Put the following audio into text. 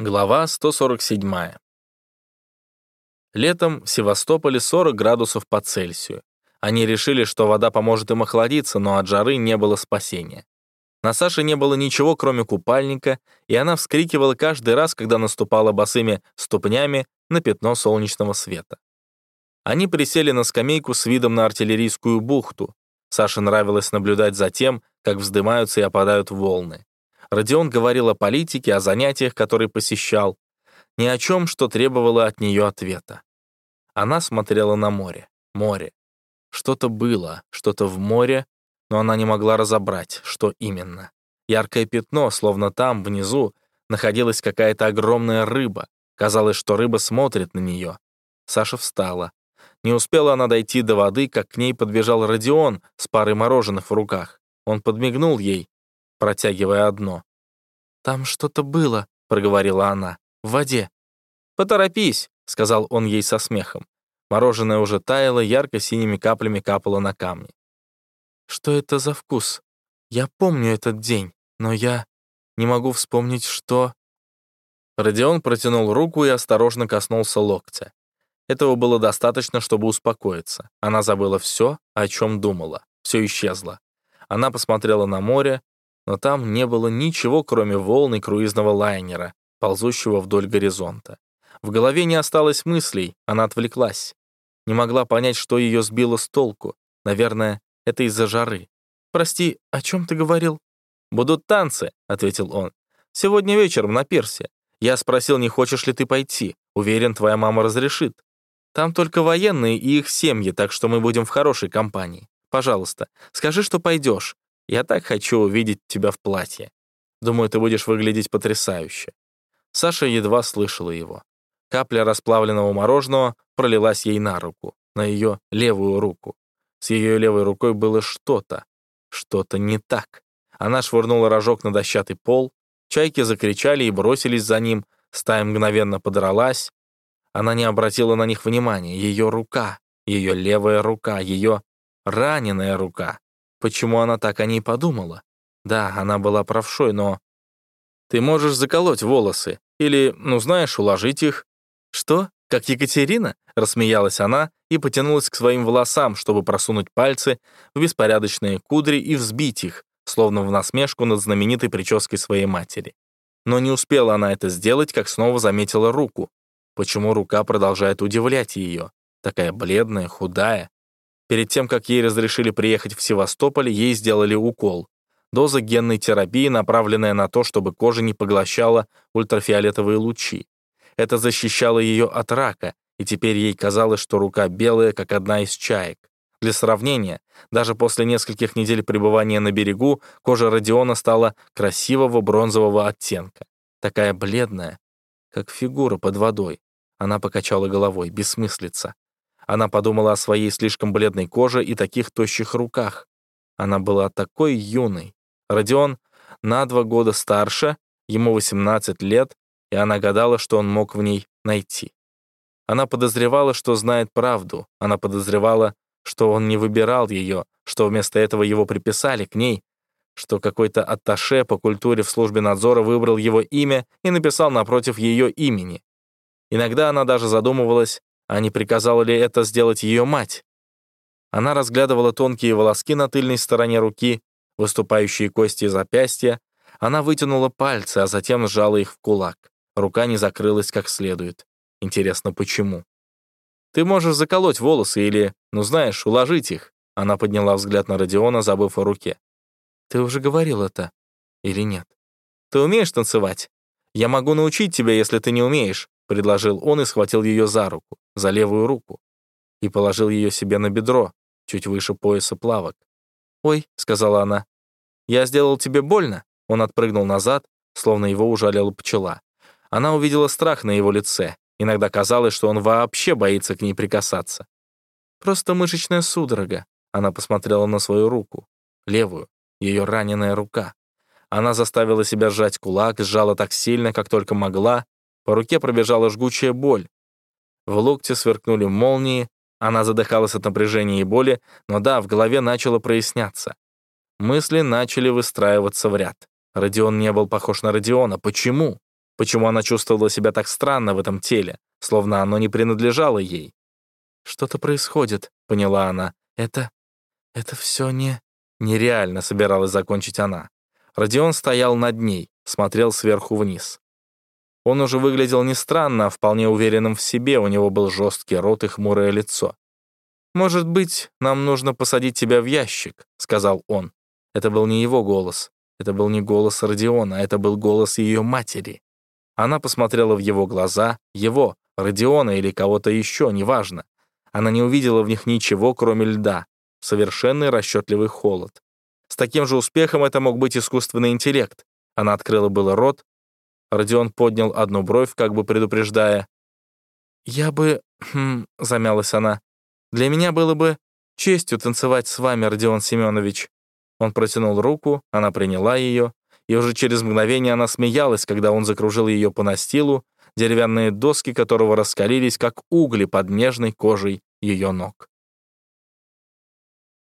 Глава 147. Летом в Севастополе 40 градусов по Цельсию. Они решили, что вода поможет им охладиться, но от жары не было спасения. На Саше не было ничего, кроме купальника, и она вскрикивала каждый раз, когда наступала босыми ступнями на пятно солнечного света. Они присели на скамейку с видом на артиллерийскую бухту. Саше нравилось наблюдать за тем, как вздымаются и опадают волны. Родион говорил о политике, о занятиях, которые посещал, ни о чем, что требовало от нее ответа. Она смотрела на море. Море. Что-то было, что-то в море, но она не могла разобрать, что именно. Яркое пятно, словно там, внизу, находилась какая-то огромная рыба. Казалось, что рыба смотрит на нее. Саша встала. Не успела она дойти до воды, как к ней подбежал Родион с парой мороженых в руках. Он подмигнул ей, протягивая одно. «Там что-то было», — проговорила она, — «в воде». «Поторопись», — сказал он ей со смехом. Мороженое уже таяло, ярко-синими каплями капало на камни. «Что это за вкус? Я помню этот день, но я не могу вспомнить, что...» Родион протянул руку и осторожно коснулся локтя. Этого было достаточно, чтобы успокоиться. Она забыла все, о чем думала. Все исчезло. Она посмотрела на море, но там не было ничего, кроме волн и круизного лайнера, ползущего вдоль горизонта. В голове не осталось мыслей, она отвлеклась. Не могла понять, что ее сбило с толку. Наверное, это из-за жары. «Прости, о чем ты говорил?» «Будут танцы», — ответил он. «Сегодня вечером на пирсе. Я спросил, не хочешь ли ты пойти. Уверен, твоя мама разрешит. Там только военные и их семьи, так что мы будем в хорошей компании. Пожалуйста, скажи, что пойдешь. Я так хочу увидеть тебя в платье. Думаю, ты будешь выглядеть потрясающе». Саша едва слышала его. Капля расплавленного мороженого пролилась ей на руку, на ее левую руку. С ее левой рукой было что-то, что-то не так. Она швырнула рожок на дощатый пол, чайки закричали и бросились за ним, стая мгновенно подралась. Она не обратила на них внимания. Ее рука, ее левая рука, ее раненая рука. Почему она так о ней подумала? Да, она была правшой, но... Ты можешь заколоть волосы или, ну знаешь, уложить их. Что? Как Екатерина? Рассмеялась она и потянулась к своим волосам, чтобы просунуть пальцы в беспорядочные кудри и взбить их, словно в насмешку над знаменитой прической своей матери. Но не успела она это сделать, как снова заметила руку. Почему рука продолжает удивлять ее? Такая бледная, худая, Перед тем, как ей разрешили приехать в Севастополь, ей сделали укол. Доза генной терапии, направленная на то, чтобы кожа не поглощала ультрафиолетовые лучи. Это защищало ее от рака, и теперь ей казалось, что рука белая, как одна из чаек. Для сравнения, даже после нескольких недель пребывания на берегу, кожа Родиона стала красивого бронзового оттенка. Такая бледная, как фигура под водой. Она покачала головой, бессмыслица. Она подумала о своей слишком бледной коже и таких тощих руках. Она была такой юной. Родион на два года старше, ему 18 лет, и она гадала, что он мог в ней найти. Она подозревала, что знает правду. Она подозревала, что он не выбирал ее, что вместо этого его приписали к ней, что какой-то атташе по культуре в службе надзора выбрал его имя и написал напротив ее имени. Иногда она даже задумывалась, а не приказала ли это сделать ее мать? Она разглядывала тонкие волоски на тыльной стороне руки, выступающие кости запястья. Она вытянула пальцы, а затем сжала их в кулак. Рука не закрылась как следует. Интересно, почему? «Ты можешь заколоть волосы или, ну знаешь, уложить их». Она подняла взгляд на Родиона, забыв о руке. «Ты уже говорил это. Или нет? Ты умеешь танцевать? Я могу научить тебя, если ты не умеешь предложил он и схватил ее за руку, за левую руку, и положил ее себе на бедро, чуть выше пояса плавок. «Ой», — сказала она, — «я сделал тебе больно?» Он отпрыгнул назад, словно его ужалила пчела. Она увидела страх на его лице. Иногда казалось, что он вообще боится к ней прикасаться. «Просто мышечная судорога», — она посмотрела на свою руку, левую, ее раненая рука. Она заставила себя сжать кулак, сжала так сильно, как только могла, по руке пробежала жгучая боль. В локте сверкнули молнии, она задыхалась от напряжения и боли, но да, в голове начало проясняться. Мысли начали выстраиваться в ряд. Родион не был похож на Родиона. Почему? Почему она чувствовала себя так странно в этом теле, словно оно не принадлежало ей? «Что-то происходит», — поняла она. «Это... это все не...» Нереально собиралась закончить она. Родион стоял над ней, смотрел сверху вниз. Он уже выглядел не странно, а вполне уверенным в себе, у него был жесткий рот и хмурое лицо. «Может быть, нам нужно посадить тебя в ящик», — сказал он. Это был не его голос. Это был не голос Родиона, это был голос ее матери. Она посмотрела в его глаза, его, Родиона или кого-то еще, неважно. Она не увидела в них ничего, кроме льда. Совершенный расчетливый холод. С таким же успехом это мог быть искусственный интеллект. Она открыла было рот. Родион поднял одну бровь, как бы предупреждая. «Я бы...» хм, — замялась она. «Для меня было бы честью танцевать с вами, Родион Семенович». Он протянул руку, она приняла ее, и уже через мгновение она смеялась, когда он закружил ее по настилу, деревянные доски которого раскалились, как угли под нежной кожей ее ног.